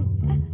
Ha